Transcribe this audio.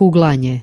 kuglanje